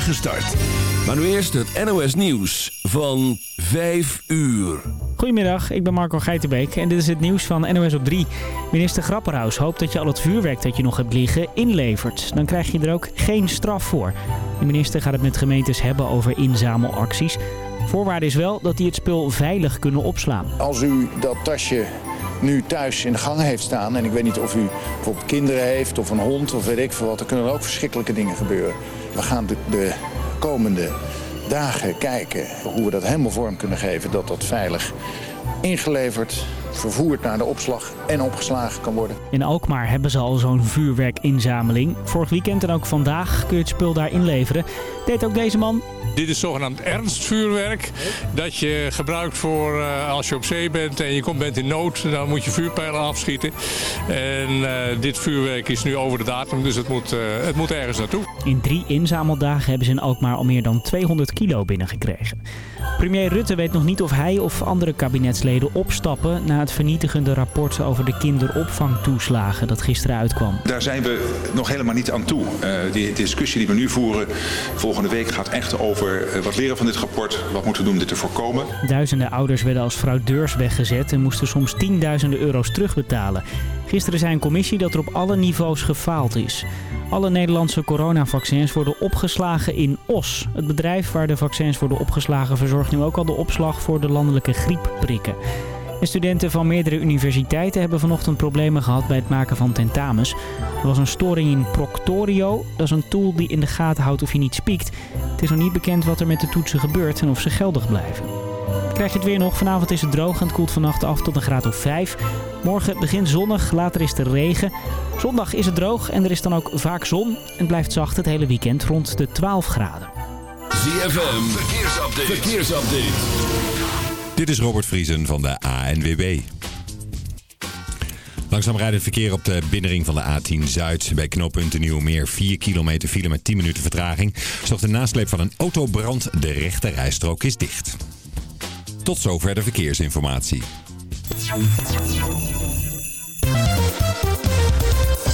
start. Maar nu eerst het NOS Nieuws van 5 uur. Goedemiddag, ik ben Marco Geitenbeek en dit is het nieuws van NOS op 3. Minister Grapperhaus hoopt dat je al het vuurwerk dat je nog hebt liggen inlevert. Dan krijg je er ook geen straf voor. De minister gaat het met gemeentes hebben over inzamelacties. Voorwaarde is wel dat die het spul veilig kunnen opslaan. Als u dat tasje nu thuis in de gang heeft staan... en ik weet niet of u bijvoorbeeld kinderen heeft of een hond of weet ik veel wat... dan kunnen er ook verschrikkelijke dingen gebeuren. We gaan de, de komende dagen kijken hoe we dat helemaal vorm kunnen geven... dat dat veilig ingeleverd, vervoerd naar de opslag en opgeslagen kan worden. In Alkmaar hebben ze al zo'n vuurwerkinzameling. Vorig weekend en ook vandaag kun je het spul daar inleveren. Deed ook deze man. Dit is zogenaamd ernstvuurwerk. Dat je gebruikt voor uh, als je op zee bent en je komt bent in nood. Dan moet je vuurpijlen afschieten. En uh, dit vuurwerk is nu over de datum, dus het moet, uh, het moet ergens naartoe. In drie inzameldagen hebben ze in Alkmaar al meer dan 200 kilo binnengekregen. Premier Rutte weet nog niet of hij of andere kabinetsleden opstappen na het vernietigende rapport over de kinderopvangtoeslagen dat gisteren uitkwam. Daar zijn we nog helemaal niet aan toe. Uh, die discussie die we nu voeren volgende week gaat echt over uh, wat leren van dit rapport, wat moeten we doen om dit te voorkomen. Duizenden ouders werden als fraudeurs weggezet en moesten soms tienduizenden euro's terugbetalen. Gisteren zei een commissie dat er op alle niveaus gefaald is. Alle Nederlandse coronavaccins worden opgeslagen in OS. Het bedrijf waar de vaccins worden opgeslagen verzorgt nu ook al de opslag voor de landelijke griepprikken. De studenten van meerdere universiteiten hebben vanochtend problemen gehad bij het maken van tentamens. Er was een storing in Proctorio. Dat is een tool die in de gaten houdt of je niet spiekt. Het is nog niet bekend wat er met de toetsen gebeurt en of ze geldig blijven. Krijg je het weer nog. Vanavond is het droog en het koelt vannacht af tot een graad of 5. Morgen begint zonnig, later is er regen. Zondag is het droog en er is dan ook vaak zon. En blijft zacht het hele weekend rond de 12 graden. ZFM, verkeersupdate. verkeersupdate. Dit is Robert Vriesen van de ANWB. Langzaam rijdend verkeer op de binnenring van de A10 Zuid. Bij knooppunt Nieuwmeer 4 kilometer file met 10 minuten vertraging. Is de nasleep van een autobrand. De rechte rijstrook is dicht. Tot zover de verkeersinformatie.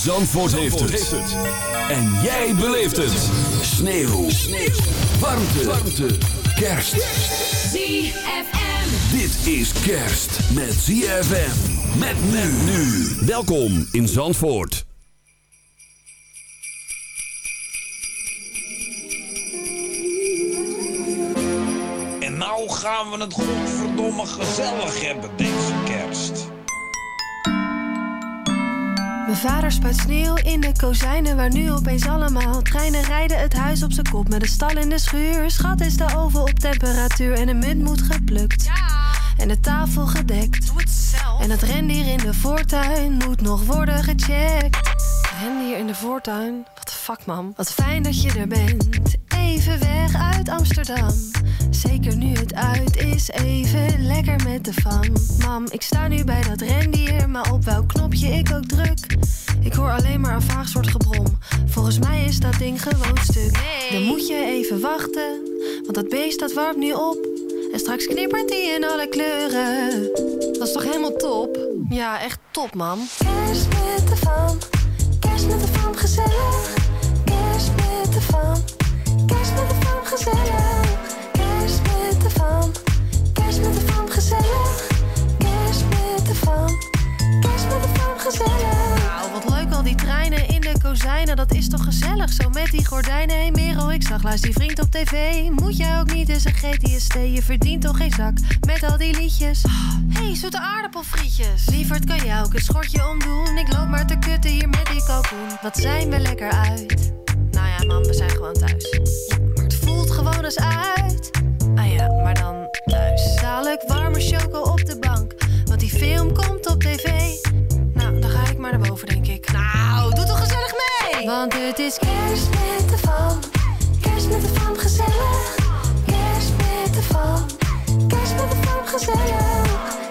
Zandvoort, heeft, het. En jij beleeft het. Sneeuw. Sneeuw. Warmte. Warmte. Kerst. ZFM. Dit is kerst met ZFM. Met men nu. Welkom in Zandvoort. En nou gaan we het godverdomme gezellig hebben deze Mijn vader spuit sneeuw in de kozijnen waar nu opeens allemaal treinen rijden. Het huis op zijn kop met een stal in de schuur. Schat is de oven op temperatuur en de munt moet geplukt. En de tafel gedekt. Doe het zelf. En het rendier in de voortuin moet nog worden gecheckt. Rendier in de voortuin? Wat de fuck, man. Wat fijn dat je er bent. Even weg uit Amsterdam. Zeker nu het uit is, even lekker met de fam. Mam, ik sta nu bij dat rendier, maar op welk knopje ik ook druk. Ik hoor alleen maar een vaag soort gebrom. Volgens mij is dat ding gewoon stuk. Nee. Dan moet je even wachten, want dat beest dat warmt nu op. En straks knippert die in alle kleuren. Dat is toch helemaal top? Ja, echt top, man. Kerst met de fam, kerst met de fam, gezellig. Kerst met de fam, kerst met de fam, gezellig. Kerst met de fam, gezellig. Kerst met de fam, kerst met de fam, gezellig. Nou, wat leuk al die treinen in de kozijnen, dat is toch gezellig? zo met die gordijnen. Hey Merel, ik zag laatst die vriend op tv. Moet jij ook niet eens een GTST? Je verdient toch geen zak met al die liedjes. Hé, hey, zoete aardappelfrietjes. Lieverd, kan jij ook een schortje omdoen? Ik loop maar te kutten hier met die kalkoen. Wat zijn we lekker uit? Nou ja, man, we zijn gewoon thuis. Ja, maar het voelt gewoon eens uit. Ah ja, maar dan thuis. Dadelijk warme choco op de bank. Want die film komt op tv. Nou, dan ga ik maar naar boven, denk ik. Nou, doe toch gezellig mee! Want het is kerst met de fam. Kerst met de fam, gezellig. Kerst met de fam. Kerst met de fam, gezellig.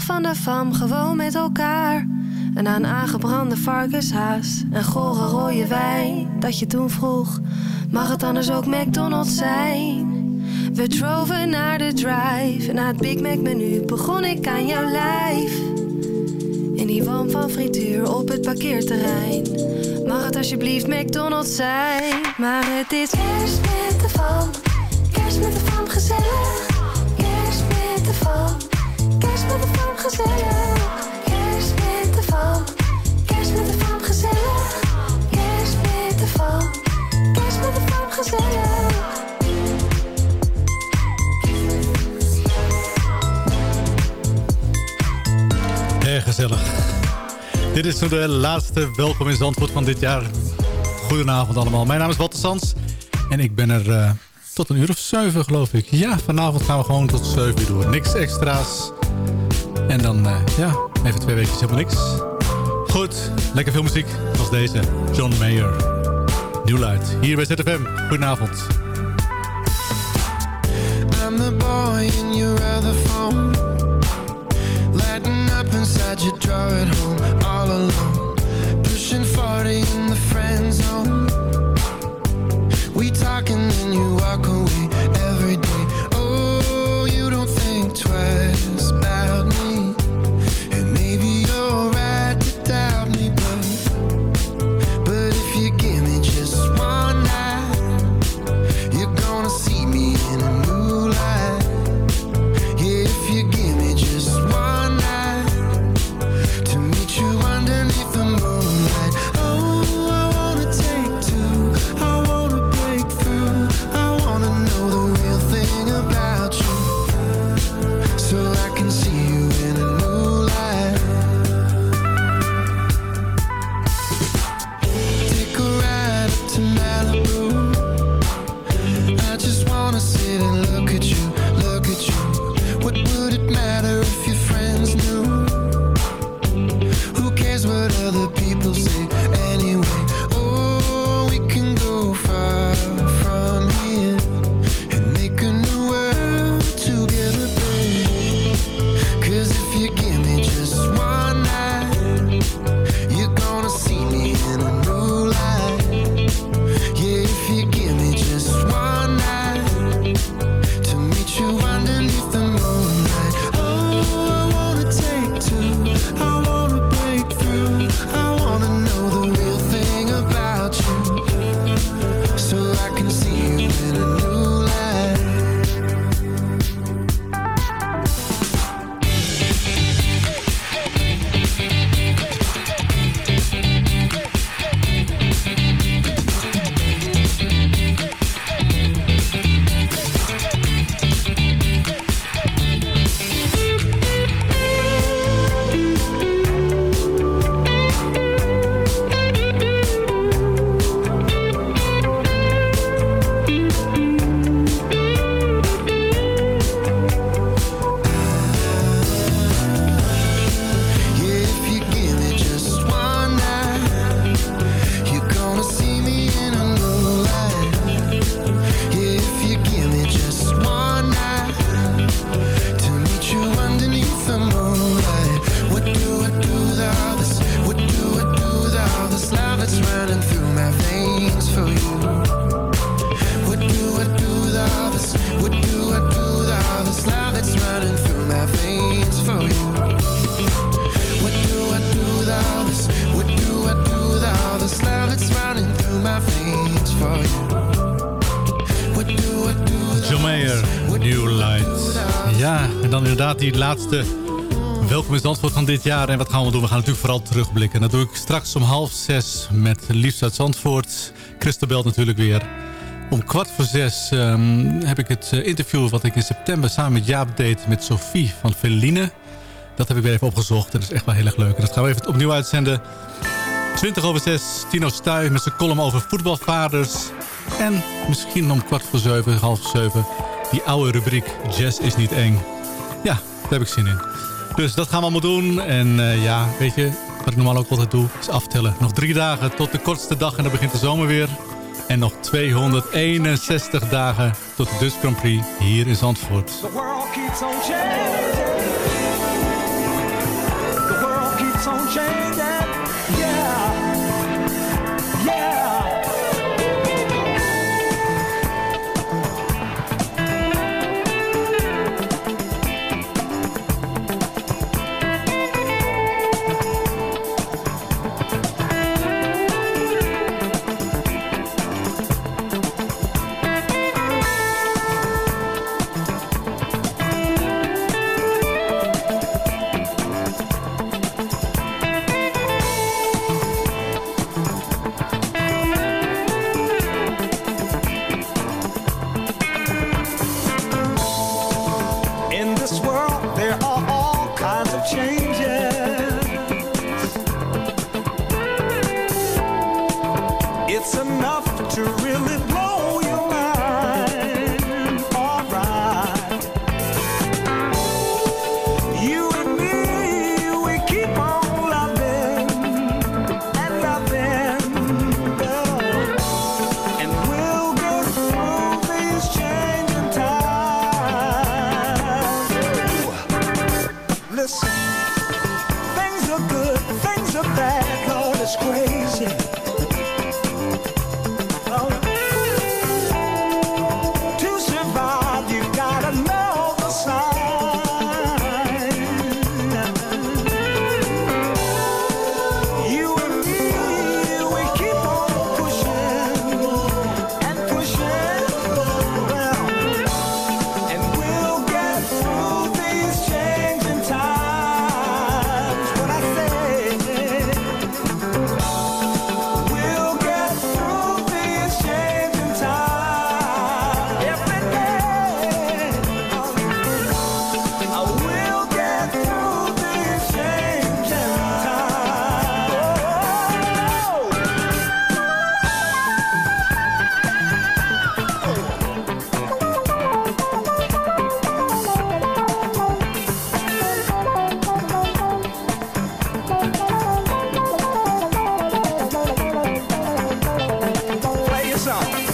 Van de fam gewoon met elkaar. En aan aangebrande varkenshaas en gore rode wijn. Dat je toen vroeg, mag het anders ook McDonald's zijn? We droven naar de drive en na het Big Mac menu begon ik aan jouw lijf. In die walm van frituur op het parkeerterrein. Mag het alsjeblieft McDonald's zijn? Maar het is kerst met de fam, kerst met de fam gezellig. Kerst met de fam, kerst met de fam gezellig. Kerst met de fam, kerst met de fam gezellig. Kerst met de fam, kerst met de fam gezellig. Erg gezellig. Dit is de laatste welkom in Zandvoort van dit jaar. Goedenavond allemaal. Mijn naam is Walter. En ik ben er eh, tot een uur of zeven geloof ik. Ja, vanavond gaan we gewoon tot zeven uur door. Niks extra's. En dan, eh, ja, even twee weken helemaal niks. Goed, lekker veel muziek. Als deze, John Mayer. Nieuw luid. Hier bij ZFM. Goedenavond. I'm the boy in your other phone Lighting up inside your drawer at home All alone Pushing 40 in the friend zone We talk and you walk away every day Oh, you don't think twice laatste welkom in Zandvoort van dit jaar. En wat gaan we doen? We gaan natuurlijk vooral terugblikken. Dat doe ik straks om half zes met Liefst uit Zandvoort. Christabel natuurlijk weer. Om kwart voor zes ehm, heb ik het eh, interview wat ik in september samen met Jaap deed met Sophie van Feline. Dat heb ik weer even opgezocht. Dat is echt wel heel erg leuk. En dat gaan we even opnieuw uitzenden. 20 over 6, Tino Stuy met zijn column over voetbalvaders. En misschien om kwart voor zeven, half zeven, die oude rubriek Jazz is niet eng. Ja, daar heb ik zin in. Dus dat gaan we allemaal doen. En uh, ja, weet je, wat ik normaal ook altijd doe, is aftellen. Nog drie dagen tot de kortste dag en dan begint de zomer weer. En nog 261 dagen tot de Dutch Grand Prix hier in Zandvoort. To song.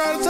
Talk to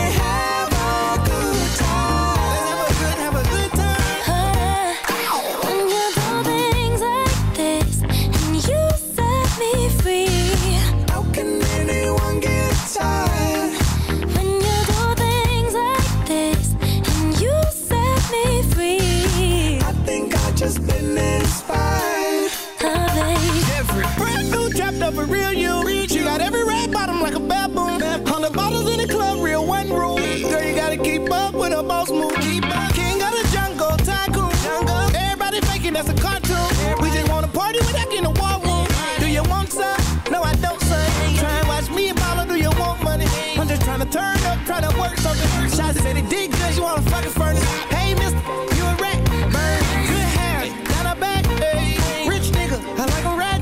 Said did good, you wanna fucking furnace. Hey, mister, you a rat. Burn, good hair, down her back. Hey, rich nigga, I like a rat.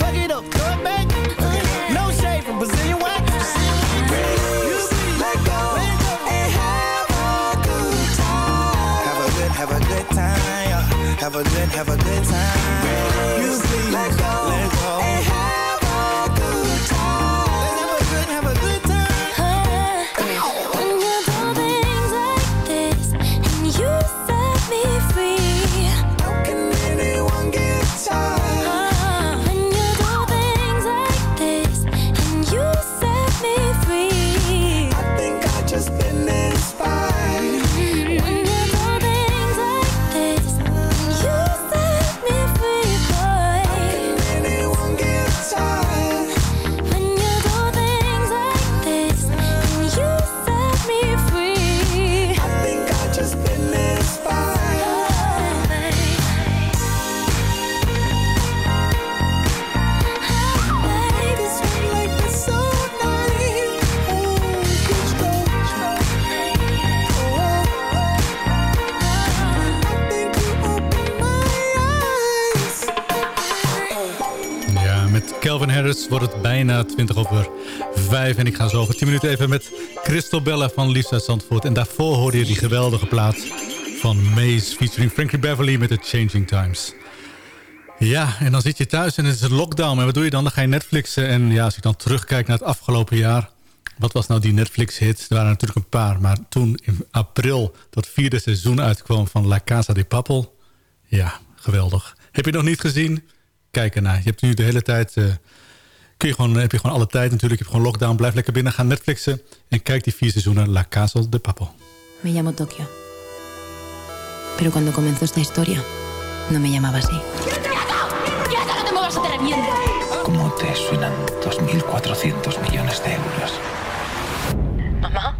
Fuck it up, throw it back. No shade from Brazilian wax. Let go have a good time. Have a good, have a good time. Have a good, have a good time. Wordt het bijna 20 over 5. En ik ga zo over 10 minuten even met Christel Bella van Lisa Zandvoort. En daarvoor hoorde je die geweldige plaat van Maze featuring Frankie Beverly met The Changing Times. Ja, en dan zit je thuis en het is een lockdown. En wat doe je dan? Dan ga je Netflixen. En ja, als ik dan terugkijk naar het afgelopen jaar... Wat was nou die Netflix-hit? Er waren natuurlijk een paar. Maar toen in april dat vierde seizoen uitkwam van La Casa de Papel. Ja, geweldig. Heb je nog niet gezien? Kijk ernaar. Je hebt nu de hele tijd... eh, kun je gewoon, heb je gewoon alle tijd natuurlijk. Je hebt gewoon lockdown. Blijf lekker binnen. Ga Netflixen. En kijk die vier seizoenen La Casa de Papel. Me llamo Tokio. Pero cuando comenzó esta historia, no me llamaba así. ¡Quieta, no te muevas o te reviento! ¿Cómo te suenan 2.400 millones de euros? ¿Mamá?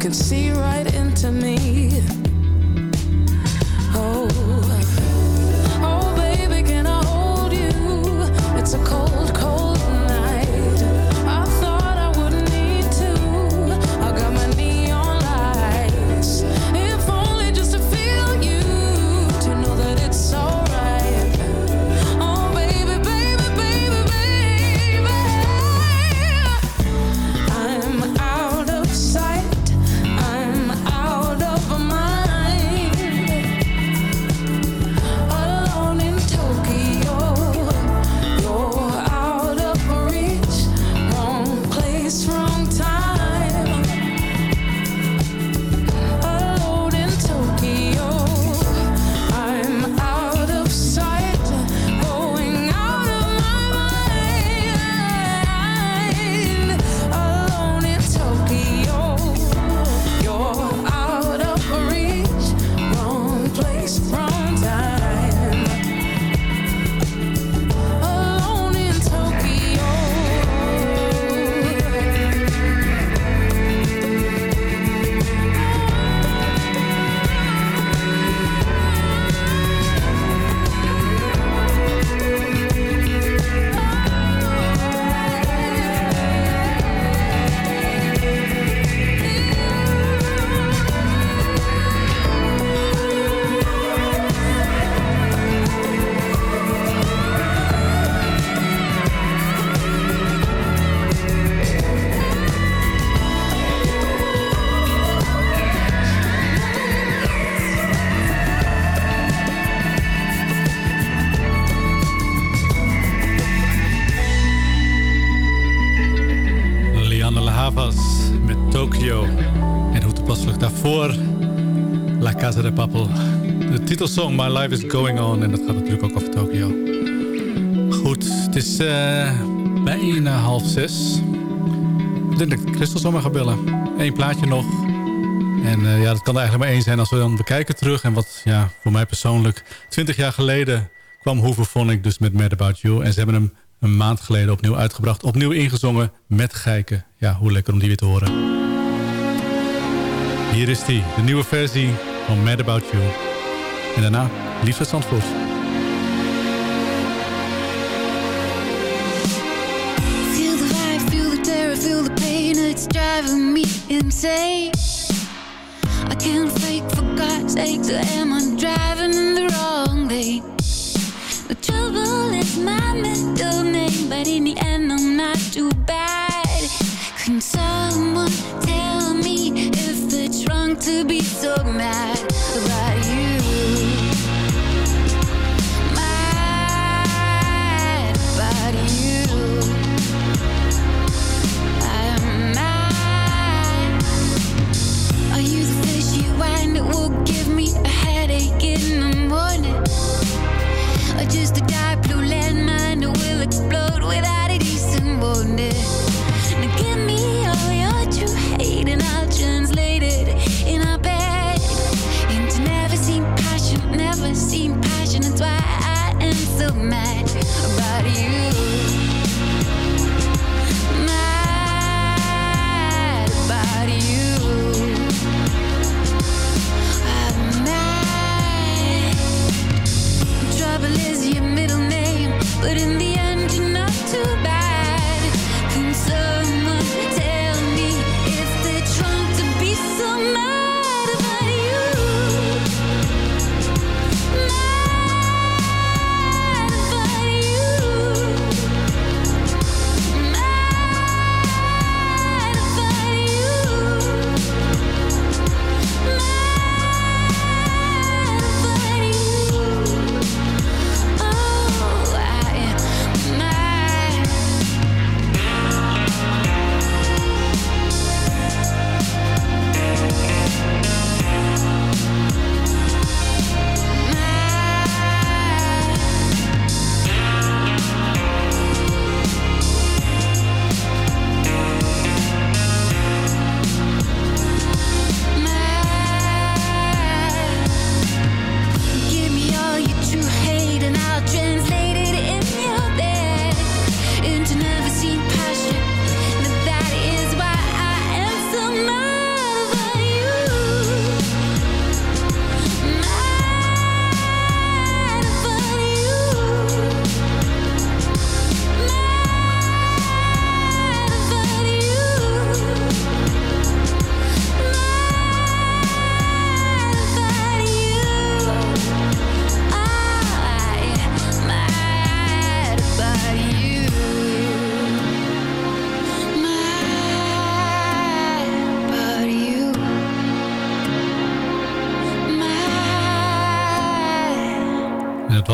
Can see right into me. De. De titelsong My Life is Going On. En dat gaat natuurlijk ook over Tokyo. Goed, het is eh, bijna half zes. Ik denk dat Christel zomaar ga bellen. Eén plaatje nog. En eh, ja, dat kan eigenlijk maar één zijn als we dan bekijken terug. En wat ja, voor mij persoonlijk 20 jaar geleden kwam Hooverphonic dus met Mad About You. En ze hebben hem een maand geleden opnieuw uitgebracht. Opnieuw ingezongen met Geiken. Ja, hoe lekker om die weer te horen. Hier is die, de nieuwe versie van Mad About You. En daarna Liefde Zandvoort. Feel the vibe, feel the terror, feel the pain. It's driving me insane. I can't fake for God's sake. So am I driving in the wrong lane? The trouble is my middle name, but in the end I'm not too bad. Can someone tell me wrong to be so mad about you? Mad about you. I'm mad. Are you the fishy wine that will give me a headache in the morning? Or just a dark blue landmine that will explode without a decent warning? I am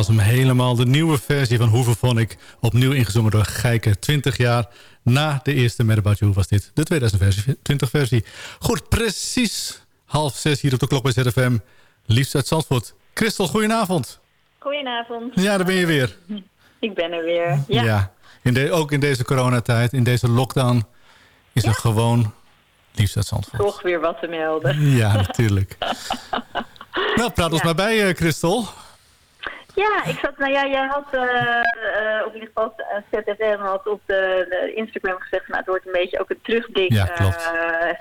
was hem helemaal de nieuwe versie van Hooverphonic. Opnieuw ingezongen door Geiken. 20 jaar na de eerste Mad About You was dit de 2020 versie. Goed, precies half zes hier op de klok bij ZFM. Liefst uit Zandvoort. Christel, goedenavond. Goedenavond. Ja, daar ben je weer. Ik ben er weer. Ja. In de, ook in deze coronatijd, in deze lockdown... is er gewoon liefst uit Zandvoort. Toch weer wat te melden. Ja, natuurlijk. nou, praat ons maar bij, eh, Christel. Ja, ik zat, nou ja, jij had eh, eh, op ieder geval eh, ZFM had op de, de Instagram gezegd, nou het wordt een beetje ook een terugblik Ja,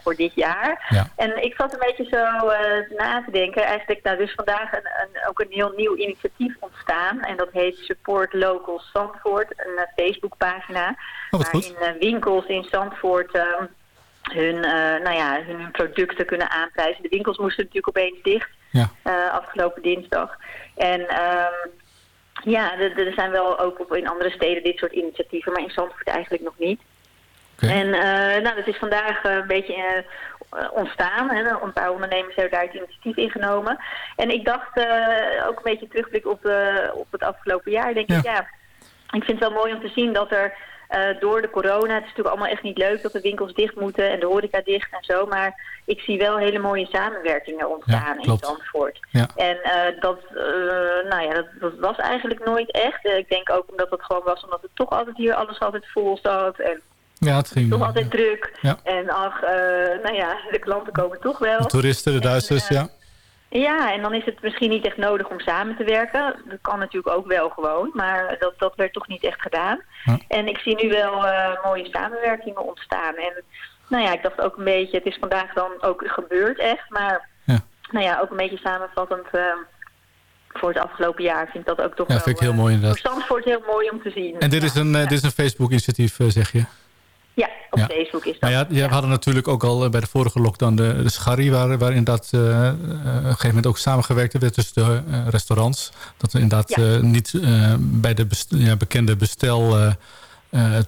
voor dit jaar. Ja. En ik zat een beetje zo na te denken, eigenlijk nou dus vandaag een, een, ook een heel nieuw initiatief ontstaan. En dat heet Support Local Zandvoort, een Facebookpagina. Oh, waarin winkels in Zandvoort... hun, nou ja, hun, hun producten kunnen aanprijzen. De winkels moesten natuurlijk opeens dicht Ja. eh, afgelopen dinsdag. En ehm, ja, er, er zijn wel ook op, in andere steden dit soort initiatieven, maar in Zandvoort eigenlijk nog niet. En eh, nou, dat is vandaag eh, een beetje ontstaan. Hè. Een paar ondernemers hebben daar het initiatief in genomen. En ik dacht ook een beetje terugblik op, op het afgelopen jaar. Denk ik, ja, ik vind het wel mooi om te zien dat er eh, door de corona... het is natuurlijk allemaal echt niet leuk dat de winkels dicht moeten... en de horeca dicht en zo, maar ik zie wel hele mooie samenwerkingen ontstaan in klopt. Zandvoort. Ja. En eh, dat, eh, nou ja, dat, dat was eigenlijk nooit echt. Ik denk ook omdat het gewoon was omdat het toch altijd hier alles altijd vol zat... en Ja, het ging. toch altijd druk. Ja. En ach, nou ja, de klanten komen toch wel. De toeristen, de Duitsers, ja. Ja, en dan is het misschien niet echt nodig om samen te werken. Dat kan natuurlijk ook wel gewoon, maar dat, dat werd toch niet echt gedaan. En ik zie nu wel eh, mooie samenwerkingen ontstaan. En nou ja, ik dacht ook een beetje, het is vandaag dan ook gebeurd echt, maar Ja. nou ja, ook een beetje samenvattend eh, voor het afgelopen jaar vind ik dat ook toch Ja, wel vind ik heel eh, mooi inderdaad. voor Zandvoort heel mooi om te zien. En dit is een, dit is een Facebook-initiatief, zeg je? Ja, op Ja. Facebook is dat. Nou ja, we hadden natuurlijk ook al eh, bij de vorige lockdown de, de Scharry... waar, waar inderdaad eh, eh, op een gegeven moment ook samengewerkt werd tussen de restaurants. Dat we inderdaad niet bij de best- bekende bestel...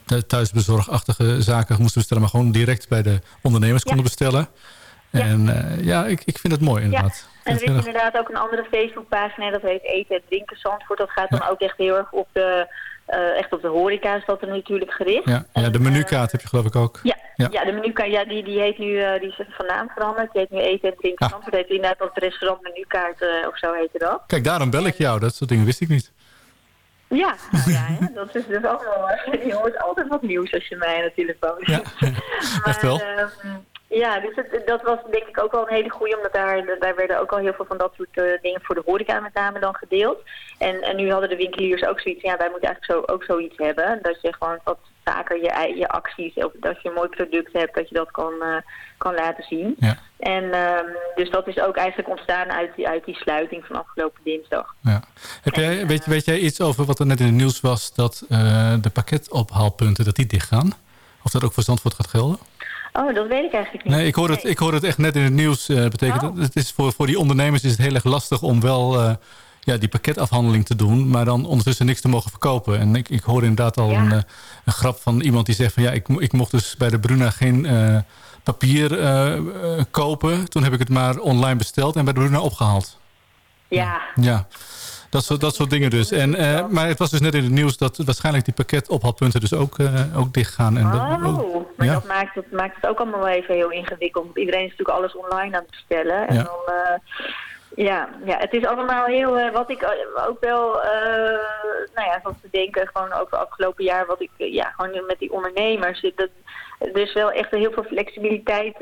thu- thuisbezorgachtige zaken moesten bestellen... maar gewoon direct bij de ondernemers konden bestellen. En ja, ik, ik vind het mooi inderdaad. En er is inderdaad ook een andere Facebookpagina, dat heet Eten en Drinken Zandvoort. Dat gaat dan ook echt heel erg op de, eh, echt op de horeca is dat er natuurlijk gericht. ja, ja, de menukaart heb je geloof ik ook. Ja, Ja. ja. de menukaart, ja, die, die heet nu, eh, die is van naam veranderd. Die heet nu Eten en Drinken Ah. Zandvoort. heet inderdaad als restaurant menukaart eh, of zo heette dat. Kijk, daarom bel ik jou. Dat soort dingen wist ik niet. Ja, nou ja, hè, dat is dus ook wel... Je hoort altijd wat nieuws als je mij aan de telefoon zit. Echt wel. ehm, ja, dus het, dat was denk ik ook wel een hele goeie, omdat daar, daar werden ook al heel veel van dat soort eh, dingen voor de horeca met name dan gedeeld. En, en nu hadden de winkeliers ook zoiets, ja, wij moeten eigenlijk zo, ook zoiets hebben. Dat je gewoon wat vaker je, je acties, of dat je een mooi product hebt, dat je dat kan, eh, kan laten zien. Ja. En ehm, dus dat is ook eigenlijk ontstaan uit die, uit die sluiting van afgelopen dinsdag. Ja. Heb jij, weet, weet jij iets over wat er net in het nieuws was... dat eh, de pakketophaalpunten dat die dichtgaan? Of dat ook voor Zandvoort gaat gelden? Oh, dat weet ik eigenlijk niet. Nee, ik hoor het, ik hoor het echt net in het nieuws. eh betekent, Oh. het is voor, voor die ondernemers is het heel erg lastig om wel eh, ja, die pakketafhandeling te doen... maar dan ondertussen niks te mogen verkopen. En ik, ik hoor inderdaad al een, eh, een grap van iemand die zegt van... ja, ik, ik mocht dus bij de Bruna geen papier kopen. Toen heb ik het maar online besteld en bij de Bruna opgehaald. Ja, Ja, dat soort, dat soort dingen dus. En, eh, maar het was dus net in het nieuws dat waarschijnlijk die pakketophaalpunten dus ook, eh, ook dicht gaan. En dat, Oh, maar ja. dat, maakt het, maakt het ook allemaal wel even heel ingewikkeld. Want iedereen is natuurlijk alles online aan het bestellen. En Ja. dan, eh, ja, ja, het is allemaal heel... wat ik ook wel, eh, nou ja, van te denken, gewoon over het afgelopen jaar... wat ik, ja, gewoon met die ondernemers... Dat, er is wel echt heel veel flexibiliteit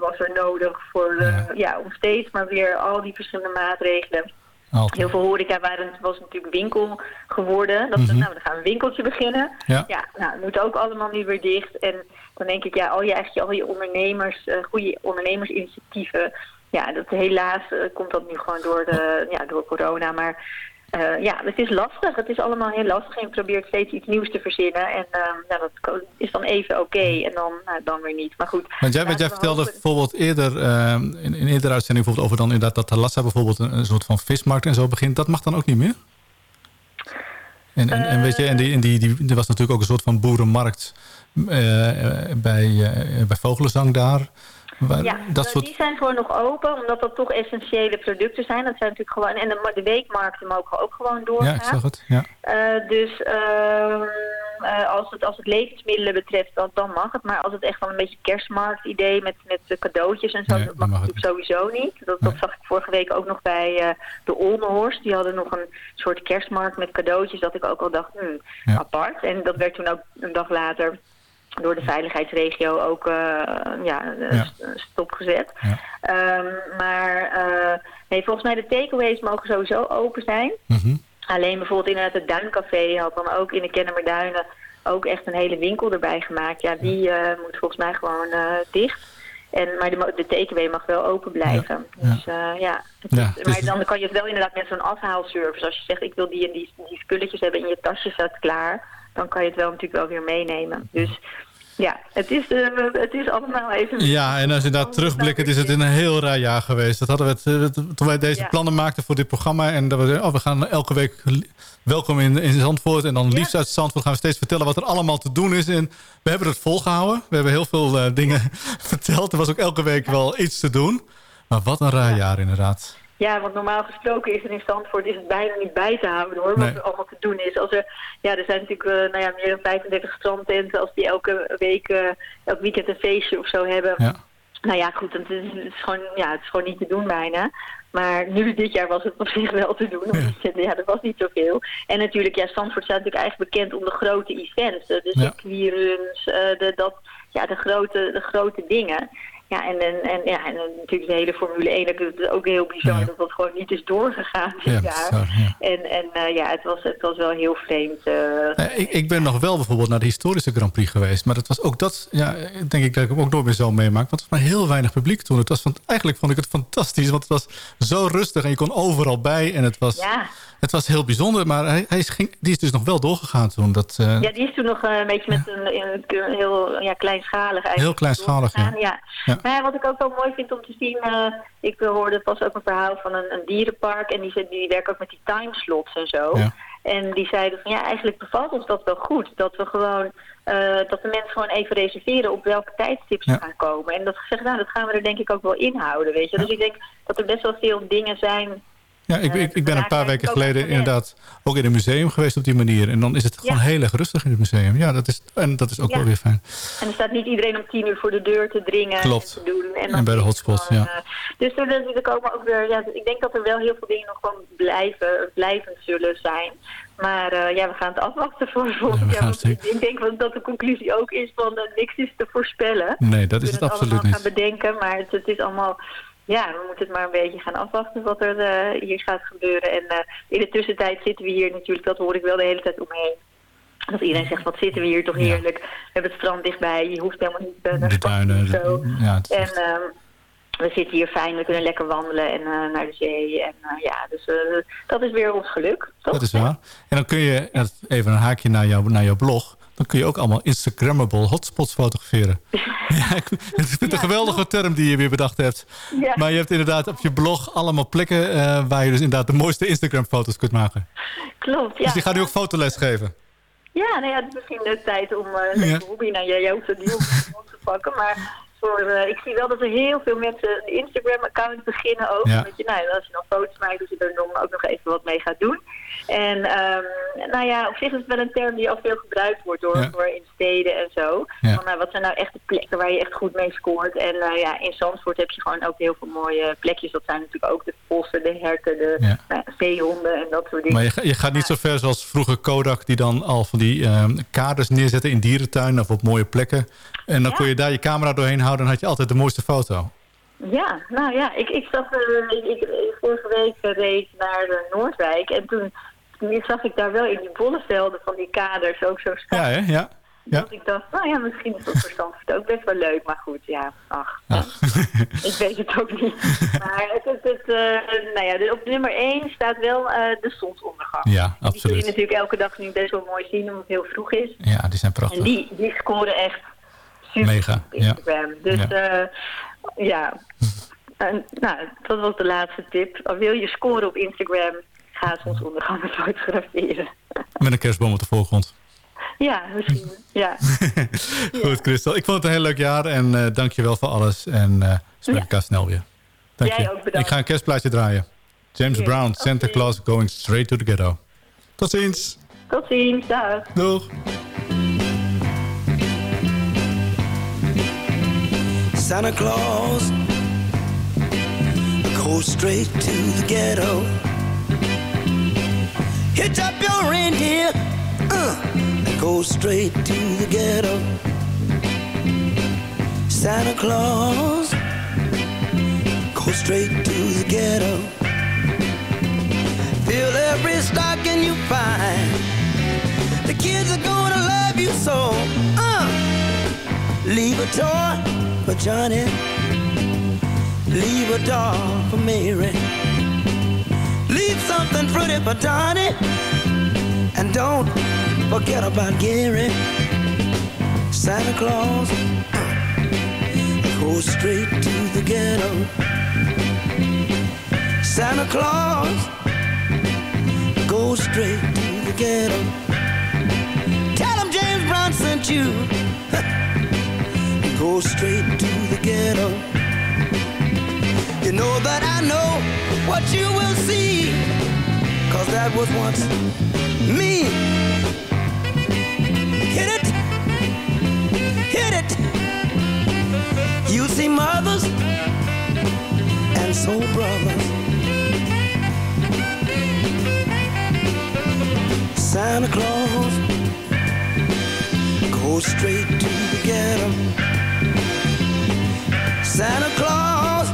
was er nodig voor, ja. om steeds maar weer al die verschillende maatregelen... Altijd. Heel veel horeca waren, was natuurlijk winkel geworden. Dat, Mhm. Nou, dan gaan we een winkeltje beginnen. Ja. nou, het moet ook allemaal nu weer dicht. En dan denk ik, ja, al je, eigenlijk, al je ondernemers, eh, goede ondernemersinitiatieven... Ja, dat, helaas eh, komt dat nu gewoon door, de, ja, door corona. Maar eh, ja, het is lastig. Het is allemaal heel lastig. En je probeert steeds iets nieuws te verzinnen. En nou, dat is dan even oké. En dan, nou, dan weer niet. Maar goed. Want jij, want jij vertelde hopen- bijvoorbeeld eerder, eh, in, in eerdere uitzending bijvoorbeeld over dan inderdaad dat Talassa bijvoorbeeld een, een soort van vismarkt en zo begint. Dat mag dan ook niet meer? En, en, en weet je, en, die, en die, die, er was natuurlijk ook een soort van boerenmarkt eh, eh, bij, bij Vogelenzang daar. Waar- Ja, dat soort, die zijn gewoon nog open, omdat dat toch essentiële producten zijn. Dat zijn natuurlijk gewoon, en de, de weekmarkten mogen ook gewoon doorgaan. ja, ik zag het. Ja. Eh, dus eh, als, het, als het levensmiddelen betreft, dan, dan mag het. Maar als het echt wel een beetje kerstmarkt-idee met, met de cadeautjes en zo, Nee, dat mag mag het sowieso niet. Dat, dat zag ik vorige week ook nog bij eh, de Olmenhorst. Die hadden nog een soort kerstmarkt met cadeautjes, dat ik ook al dacht, hmm, Ja. apart. En dat werd toen ook een dag later door de veiligheidsregio ook eh, ja, eh, Ja. stopgezet. Ehm, maar eh, nee, volgens mij de takeaways mogen sowieso open zijn. Mhm. Alleen bijvoorbeeld inderdaad het Duincafé had dan ook in de Kennemerduinen ook echt een hele winkel erbij gemaakt. Ja, die moet volgens mij gewoon dicht. En, maar de, de takeaway mag wel open blijven. Dus ja, het Ja, is- maar dan kan je het wel inderdaad met zo'n afhaalservice. Als je zegt ik wil die en die, die spulletjes hebben in je tasje staat klaar. Dan kan je het wel natuurlijk wel weer meenemen. Dus ja, het is, eh, het is allemaal even... Ja, en als je inderdaad terugblikt, is het een heel raar jaar geweest. Dat hadden we het, eh, toen wij deze Ja. plannen maakten voor dit programma. En dat we oh, we gaan elke week welkom in, in Zandvoort. En dan liefst uit Zandvoort gaan we steeds vertellen wat er allemaal te doen is. En we hebben het volgehouden. We hebben heel veel eh, dingen verteld. Er was ook elke week wel iets te doen. Maar wat een raar jaar inderdaad. Ja, want normaal gesproken is er in Zandvoort is het bijna niet bij te houden hoor, wat er allemaal te doen is. Als er, ja, er zijn natuurlijk eh, nou ja, meer dan 35 strandtenten, als die elke week, eh, elk weekend een feestje of zo hebben. Ja. Nou ja, goed, het is, het, is gewoon, ja, het is gewoon niet te doen bijna. Maar nu dit jaar was het op zich wel te doen. omdat Ja, ja er was niet zoveel. En natuurlijk, ja, Zandvoort staat natuurlijk eigenlijk bekend om de grote events. De, de circuitruns, eh, de, dat, ja, de, grote, de grote dingen. Ja, en, en, en, ja, en natuurlijk de hele Formule 1, dat is ook heel bizar dat dat gewoon niet is doorgegaan dit Ja, jaar. bizar, ja. En, en eh, ja, het was, het was wel heel vreemd. eh. Eh, ik, ik ben nog wel bijvoorbeeld naar de historische Grand Prix geweest. Maar dat was ook dat, ja, denk ik dat ik hem ook nooit meer zo meemaak. Want het was maar heel weinig publiek toen. Het was van, eigenlijk vond ik het fantastisch. Want het was zo rustig en je kon overal bij. En het was, het was heel bijzonder. Maar hij, hij is, ging, die is dus nog wel doorgegaan toen. Dat, Ja, die is toen nog een beetje met een, een, heel ja, kleinschalig eigenlijk. Heel kleinschalig, ja. ja. Ja. Maar ja, wat ik ook wel mooi vind om te zien, eh, ik hoorde pas ook een verhaal van een, een dierenpark en die, die werken ook met die timeslots en zo. Ja. En die zeiden van ja, eigenlijk bevalt ons dat wel goed. Dat we gewoon, eh, dat de mensen gewoon even reserveren op welke tijdstip ze Ja. gaan komen. En dat ze zeggen, nou dat gaan we er denk ik ook wel inhouden, weet je. Dus ik denk dat er best wel veel dingen zijn ja, ik, ik, ik ben een paar weken geleden inderdaad ook in een museum geweest op die manier. En dan is het gewoon heel erg rustig in het museum. Ja, dat is, en dat is ook Ja. wel weer fijn. En er staat niet iedereen om tien uur voor de deur te dringen Klopt. en te doen. En, bij de het hotspots, gewoon, ja. eh, dus er, er komen ook weer, ja, ik denk dat er wel heel veel dingen nog gewoon blijven, blijvend zullen zijn. Maar eh, ja, we gaan het afwachten voor volgend jaar. het ik denk dat de conclusie ook is van eh, niks is te voorspellen. Nee, dat we is het kunnen absoluut niet. gaan bedenken, maar het, het is allemaal... Ja, we moeten het maar een beetje gaan afwachten wat er eh, hier gaat gebeuren. En eh, in de tussentijd zitten we hier natuurlijk, dat hoor ik wel de hele tijd omheen. Dat iedereen zegt, wat zitten we hier toch heerlijk. We hebben het strand dichtbij, je hoeft helemaal niet eh, naar De of zo. ja, het- En ehm, we zitten hier fijn, we kunnen lekker wandelen en naar de zee. En ja, dus eh, dat is weer ons geluk. Toch? Dat is waar. En dan kun je, even een haakje naar, jou, naar jouw blog... dan kun je ook allemaal Instagrammable hotspots fotograferen. ja, ik, het is een geweldige term die je weer bedacht hebt. Ja. Maar je hebt inderdaad op je blog allemaal plekken... eh, waar je dus inderdaad de mooiste Instagram-foto's kunt maken. Klopt, ja. Dus die gaat nu ook fotoles geven. Ja, nou ja, het is misschien de tijd om een Ja. hobby. Nou, jij, hoeft het niet op te pakken, maar voor, eh, ik zie wel dat er heel veel mensen een Instagram-account beginnen ook. Ja. Je, nou, als je dan foto's maakt, dat je er dan ook nog even wat mee gaat doen. En ehm, nou ja, op zich is het wel een term die al veel gebruikt wordt door, Ja. door in steden en zo. Ja. Van, nou, wat zijn nou echt de plekken waar je echt goed mee scoort? En eh, ja, in Zandvoort heb je gewoon ook heel veel mooie plekjes. Dat zijn natuurlijk ook de vossen, de herten, de Ja. nou, zeehonden en dat soort dingen. Maar je, je gaat niet zo ver zoals vroeger Kodak... die dan al van die ehm, kaders neerzetten in dierentuinen of op mooie plekken. En dan kon je daar je camera doorheen houden... en had je altijd de mooiste foto. Ja, nou ja, ik, ik zag, eh, ik, ik, vorige week eh, reed naar eh, Noordwijk en toen, toen zag ik daar wel in die bollevelden van die kaders ook zo staan. Ja, hè? Ja. ja. Dat ik dacht, nou ja, misschien is dat voor Zandvoort ook best wel leuk, maar goed, ja, ach, ik weet het ook niet. Maar het, het, het, eh, nou ja, op nummer 1 staat wel eh, de zonsondergang. Ja, Die kun je absoluut. natuurlijk elke dag nu best wel mooi zien, omdat het heel vroeg is. Ja, die zijn En prachtig. die, die scoren echt super Mega, op ja. Instagram. Dus Ja. ja, ja. En, nou, dat was de laatste tip. Wil je scoren op Instagram, ga zonsondergang fotograferen. Met een kerstboom op de voorgrond. Ja, misschien. Ja. Goed, Christel. Ik vond het een heel leuk jaar. En eh dank je wel voor alles. En eh spreek elkaar snel weer. Dank Jij je. ook bedankt. Ik ga een kerstplaatje draaien. James Ja, Brown, Santa Claus Going Straight to the Ghetto. Tot ziens. Tot ziens, dag. Doeg. Santa Claus Go straight to the ghetto. Hitch up your reindeer uh, go straight to the ghetto. Santa Claus Go straight to the ghetto. Fill every stocking you find. The kids are gonna love you so. Uh, leave a toy for Johnny. Leave a doll for Mary. Leave something pretty for Donnie. And don't forget about Gary. Santa Claus goes straight to the ghetto. Santa Claus goes straight to the ghetto. Tell him James Brown sent you. Go straight to the ghetto. You know that I know what you will see. Cause that was once me. Hit it, hit it. You see mothers and soul brothers. Santa Claus goes straight to the ghetto. Santa Claus,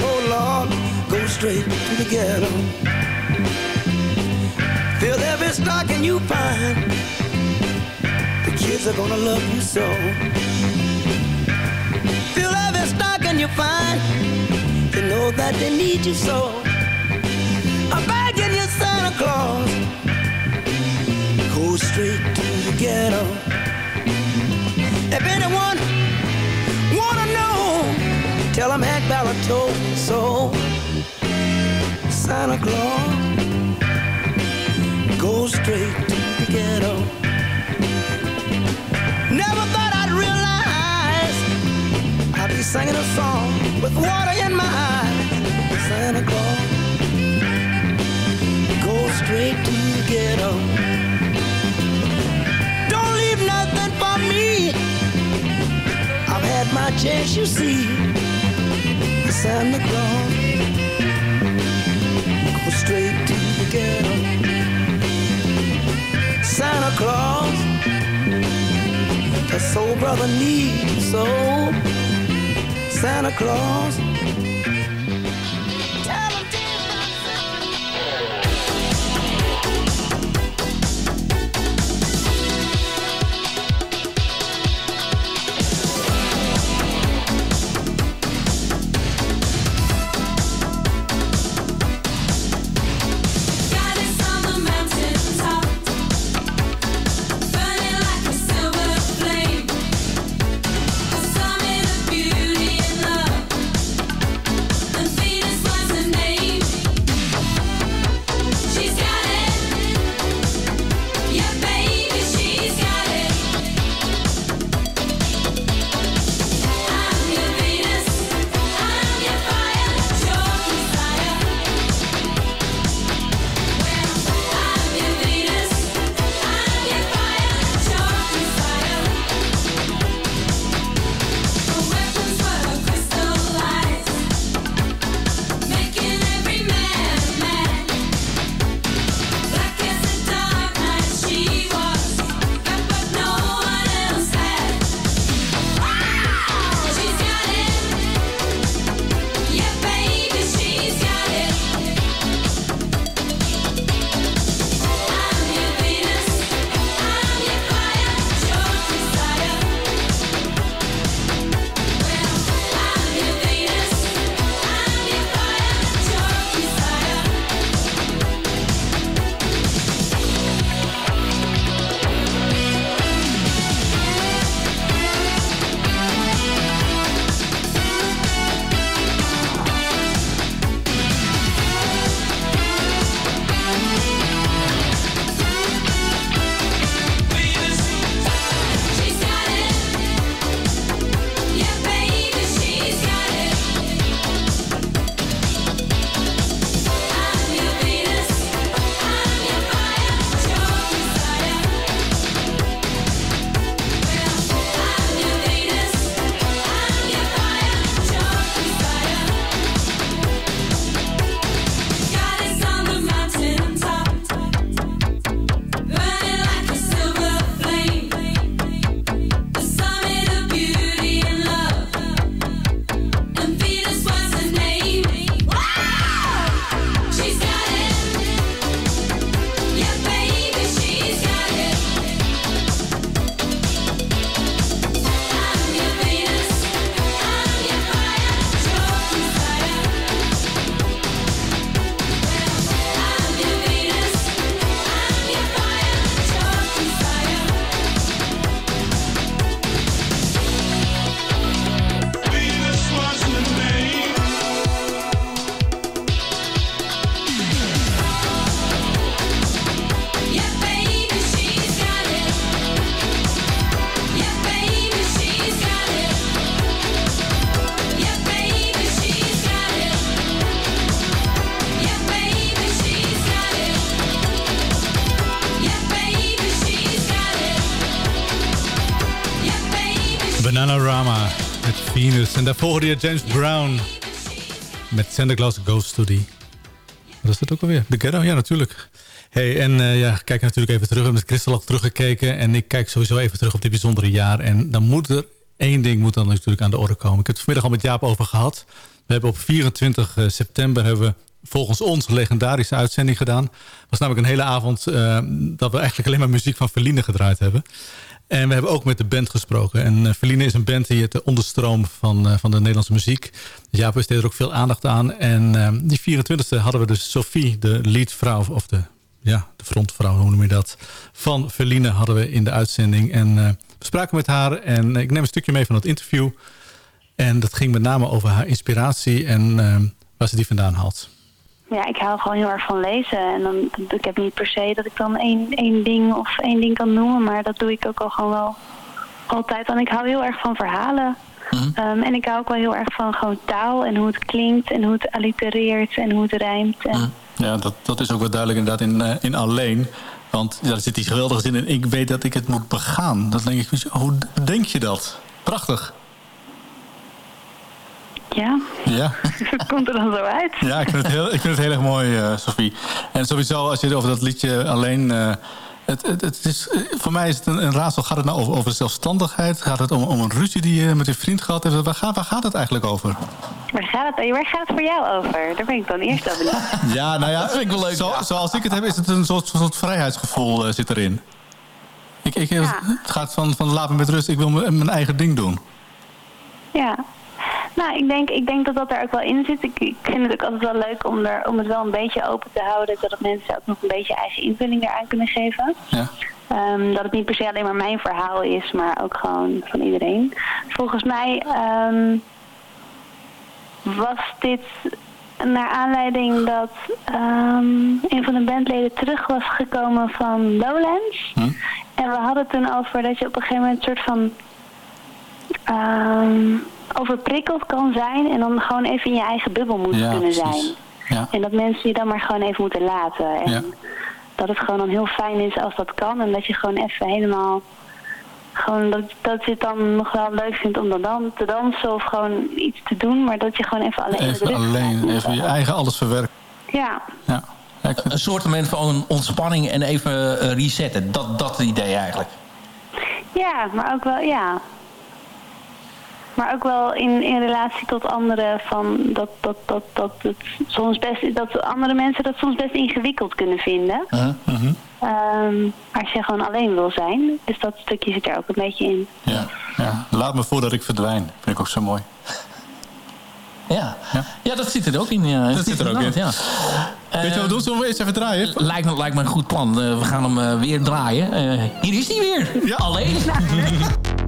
oh Lord, go straight to the ghetto. Fill every stocking you find. The kids are gonna love you so. Fill every stocking you find. You know that they need you so. I'm begging you, Santa Claus. Go straight to the ghetto. If anyone them Hank Barrett so. Santa Claus, go straight to the ghetto. Never thought I'd realize I'd be singing a song with water in my eyes. Santa Claus, go straight to the ghetto. Don't leave nothing for me. I've had my chance, you see. Santa Claus, go straight to the ghetto. Santa Claus, the soul brother needs so. Santa Claus. Daarvoor je James Brown met Santa Claus Goes to. Wat is dat ook alweer? The Ghetto? Ja, natuurlijk. Hey, en uh, ja, kijk natuurlijk even terug. We hebben met Christel al teruggekeken. En ik kijk sowieso even terug op dit bijzondere jaar. En dan moet er één ding moet dan natuurlijk aan de orde komen. Ik heb het vanmiddag al met Jaap over gehad. We hebben op 24 september hebben we volgens ons legendarische uitzending gedaan. Was namelijk een hele avond uh, dat we eigenlijk alleen maar muziek van Verline gedraaid hebben. En we hebben ook met de band gesproken. En uh, is een band die het onderstroom van, van de Nederlandse muziek. Dus ja, we steden er ook veel aandacht aan. En die 24e hadden we dus Sophie, de leadvrouw, of de, ja, de frontvrouw, hoe noem je dat, van Verline hadden we in de uitzending. En we spraken met haar en ik neem een stukje mee van het interview. En dat ging met name over haar inspiratie en waar ze die vandaan haalt ja, ik hou gewoon heel erg van lezen. En dan, ik heb niet per se dat ik dan één, één ding of één ding kan noemen. Maar dat doe ik ook al gewoon wel altijd. En ik hou heel erg van verhalen. Mm. Um, en ik hou ook wel heel erg van gewoon taal. En hoe het klinkt. En hoe het allitereert. En hoe het rijmt. En... Mm. Ja, dat, dat is ook wel duidelijk inderdaad in, uh, in Alleen. Want ja, er zit die geweldige zin in. Ik weet dat ik het moet begaan. Dat denk ik, hoe denk je dat? Prachtig. Ja. Ja. Komt er dan zo uit? Ja, ik vind het heel, ik vind het heel erg mooi, uh, Sophie. En sowieso, als je over dat liedje alleen... Uh, het, het, het, is, voor mij is het een, een, raadsel. Gaat het nou over, over zelfstandigheid? Gaat het om, om, een ruzie die je met je vriend gehad hebt? Waar gaat, waar gaat het eigenlijk over? Waar gaat het, waar gaat het voor jou over? Daar ben ik dan eerst over. Ja, nou ja, dat vind ik wel leuk. Zo, zoals ik het heb, is het een soort, soort vrijheidsgevoel uh, zit erin. Ik, ik, ja. Het gaat van, van laat me met rust, ik wil mijn eigen ding doen. Ja, nou, ik denk, ik denk dat dat er ook wel in zit. Ik, ik vind het ook altijd wel leuk om, er, om het wel een beetje open te houden. Zodat mensen ook nog een beetje eigen invulling eraan kunnen geven. Ja. Um, dat het niet per se alleen maar mijn verhaal is, maar ook gewoon van iedereen. Volgens mij um, was dit naar aanleiding dat um, een van de bandleden terug was gekomen van Lowlands. Hm? En we hadden het toen over dat je op een gegeven moment een soort van... Um, overprikkeld kan zijn en dan gewoon even in je eigen bubbel moet ja, kunnen precies. zijn. Ja. En dat mensen je dan maar gewoon even moeten laten. En Ja. dat het gewoon dan heel fijn is als dat kan en dat je gewoon even helemaal... Gewoon dat, dat je het dan nog wel leuk vindt om dan, dan te dansen of gewoon iets te doen, maar dat je gewoon even alleen Even alleen, even je eigen alles verwerken. Ja, Ja. Een soort van ontspanning en even eh, resetten. Dat, dat idee eigenlijk. ja, maar ook wel, ja. Maar ook wel in, in relatie tot anderen van dat, dat, dat, dat, het soms best, dat andere mensen dat soms best ingewikkeld kunnen vinden. Ehm, als je gewoon alleen wil zijn. Dus dat stukje zit er ook een beetje in. Ja. ja. Laat me voordat ik verdwijn. Vind ik ook zo mooi. Ja. Ja. dat zit er ook in. Ja. Dat zit er ook in. Ja. Weet je wat we doen? Zullen we eerst even draaien? Lijkt me, lijkt me een goed plan. Uh, we gaan hem uh, weer draaien. Uh, hier is hij weer. Ja. Alleen.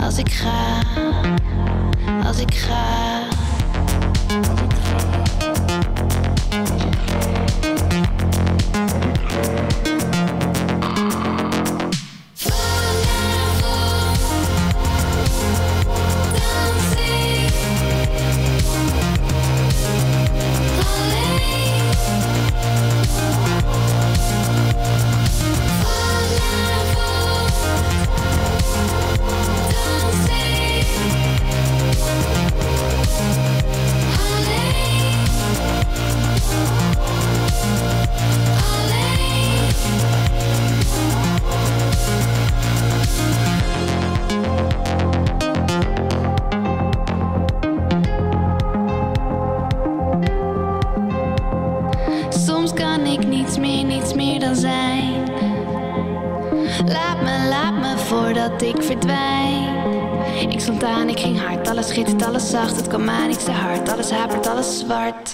Als ik ga, als ik ga. Aan, ik te hard. Alles hapert, alles zwart.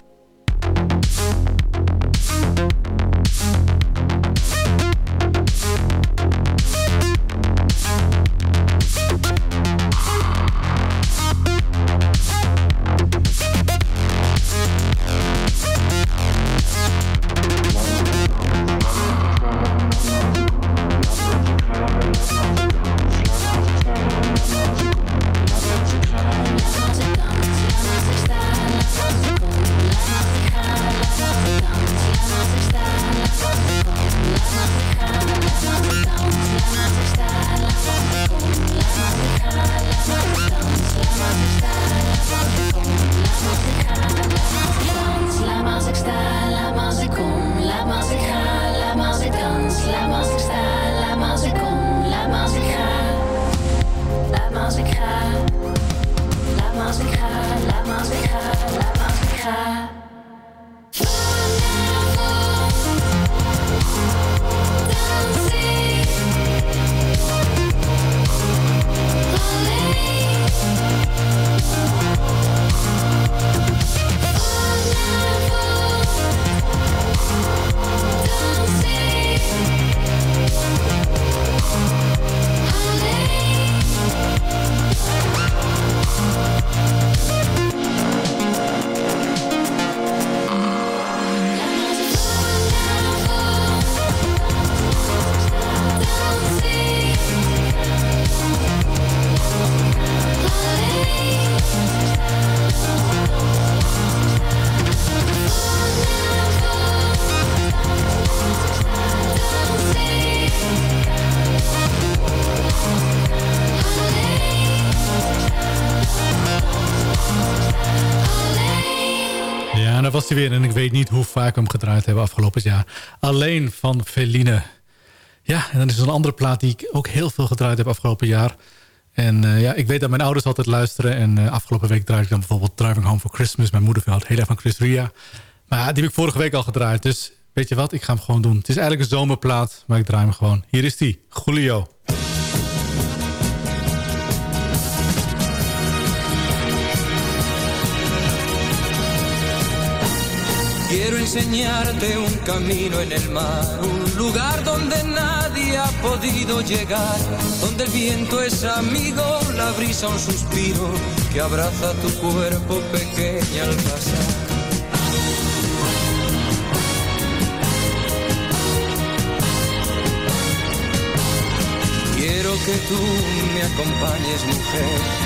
Weer. En ik weet niet hoe vaak we hem gedraaid hebben afgelopen jaar. Alleen van Feline. Ja, en dan is er een andere plaat die ik ook heel veel gedraaid heb afgelopen jaar. En eh, ja, ik weet dat mijn ouders altijd luisteren. En eh, afgelopen week draaide ik dan bijvoorbeeld Driving Home for Christmas. Mijn moeder houdt heel erg van Chris Ria. Maar die heb ik vorige week al gedraaid. Dus weet je wat, ik ga hem gewoon doen. Het is eigenlijk een zomerplaat, maar ik draai hem gewoon. Hier is die, Julio. Quiero enseñarte un camino en el mar, un lugar donde nadie ha podido llegar, donde el viento es amigo, la brisa un suspiro que abraza tu cuerpo pequeña al pasar. Quiero que tú me acompañes, mujer,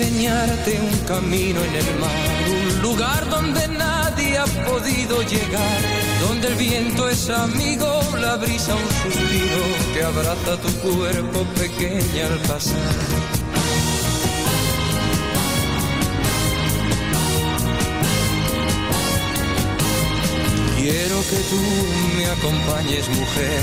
Enseñarte un camino en el mar, un lugar donde nadie ha podido llegar, donde el viento es amigo, la brisa un suspiro que abraza tu cuerpo pequeña al pasar. Quiero que tú me acompañes, mujer,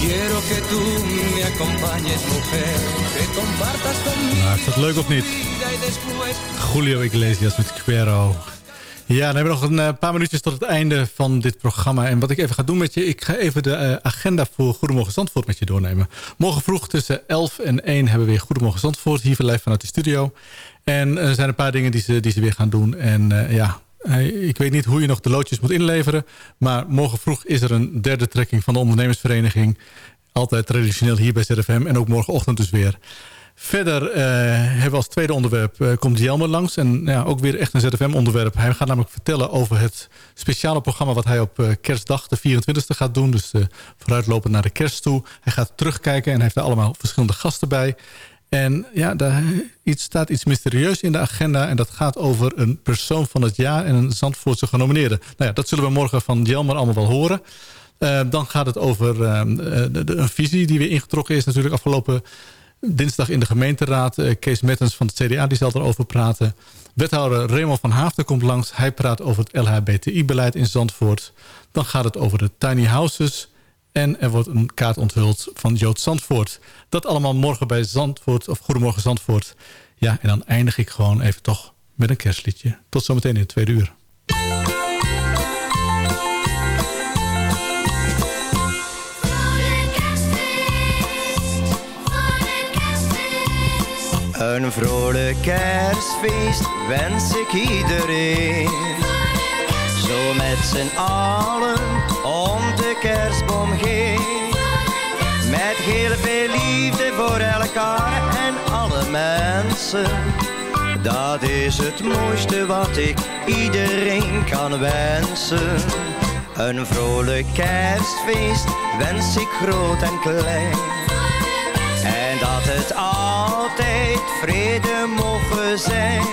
Quiero que tú me acompañes, mujer, que compartas conmigo. Nou, is dat leuk of niet? Julio Iglesias met Quero. Ja, dan hebben we nog een eh, paar minuutjes tot het einde van dit programma. En wat ik even ga doen met je... ik ga even de eh, agenda voor Goedemorgen Zandvoort met je doornemen. Morgen vroeg tussen 11 en 1 hebben we weer Goedemorgen Zandvoort... hier live vanuit de studio. En er zijn een paar dingen die ze, die ze weer gaan doen. En eh, ja, eh, ik weet niet hoe je nog de loodjes moet inleveren... maar morgen vroeg is er een derde trekking van de ondernemersvereniging. Altijd traditioneel hier bij ZFM en ook morgenochtend dus weer... Verder eh, hebben we als tweede onderwerp eh, komt Jelmer langs. En ja, ook weer echt een ZFM-onderwerp. Hij gaat namelijk vertellen over het speciale programma... wat hij op eh, kerstdag, de 24e, gaat doen. Dus vooruitlopend naar de kerst toe. Hij gaat terugkijken en heeft daar allemaal verschillende gasten bij. En ja, daar iets, staat iets mysterieus in de agenda. En dat gaat over een persoon van het jaar en een Zandvoortse genomineerde. Nou ja, dat zullen we morgen van Jelmer allemaal wel horen. Eh, dan gaat het over eh, de, de- een visie die weer ingetrokken is natuurlijk afgelopen dinsdag in de gemeenteraad. Eh, Kees Mettens van het CDA die zal erover praten. Wethouder Raymond van Haafden komt langs. Hij praat over het LHBTI-beleid in Zandvoort. Dan gaat het over de tiny houses. En er wordt een kaart onthuld van Jood Zandvoort. Dat allemaal morgen bij Zandvoort, of Goedemorgen Zandvoort. Ja, en dan eindig ik gewoon even toch met een kerstliedje. Tot zometeen in het tweede uur. Een vrolijk kerstfeest wens ik iedereen. Zo met z'n allen heel veel liefde voor elkaar en alle mensen. Dat is het mooiste wat ik iedereen kan wensen. Een vrolijk kerstfeest wens ik groot en klein. En dat het altijd vrede mogen zijn.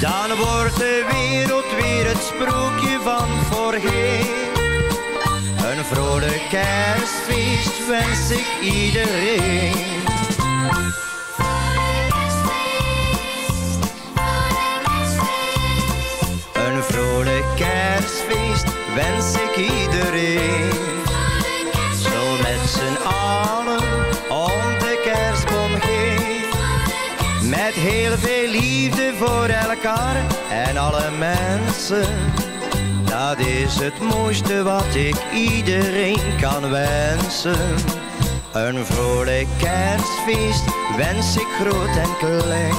Dan wordt de wereld weer het sprookje van voorheen. Vrolijk kerstfeest wens ik iedereen. Een vrolijk kerstfeest wens ik iedereen. Zo met z'n allen om de kerstboom heen. Met heel veel liefde voor elkaar en alle mensen. Dat is het mooiste wat ik iedereen kan wensen. Een vrolijk kerstfeest wens ik groot en klein.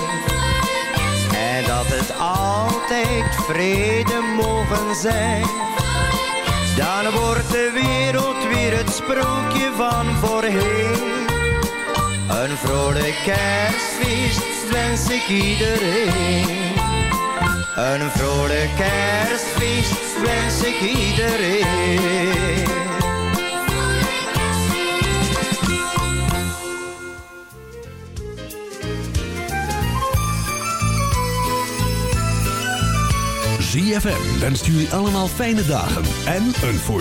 En dat het altijd vrede mogen zijn. Dan wordt de wereld weer het sprookje van voorheen. Een vrolijk kerstfeest wens ik iedereen. Een vrolijk kerstfeest wens ik iedereen. ZFM wenst jullie allemaal fijne dagen en een voor